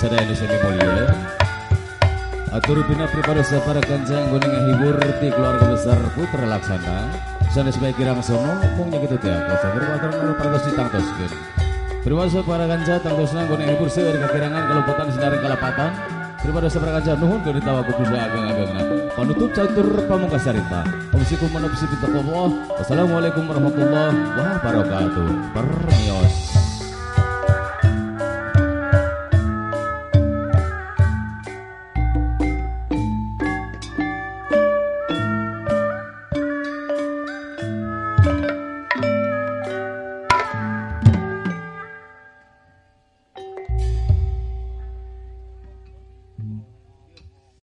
sadaya nu sami mulia. Atur bina pripadosa sapara kanjeng guning hibur ti keluarga besar Putra Laksana. Sanes baik kirang sono mung gitu teh. Kasa para nu partos ditangtoskeun. Pripadosa para kanjang tangtosna guning hibur seueur kakirangan kalupatan sinar kalapatan. Pripadosa para kanjang nuhun keur ditawa kudu ageng-agengna. Panutup catur pamungkas carita. Wasikum manopsi pitaqwa. Wassalamualaikum warahmatullahi wabarakatuh. Permios.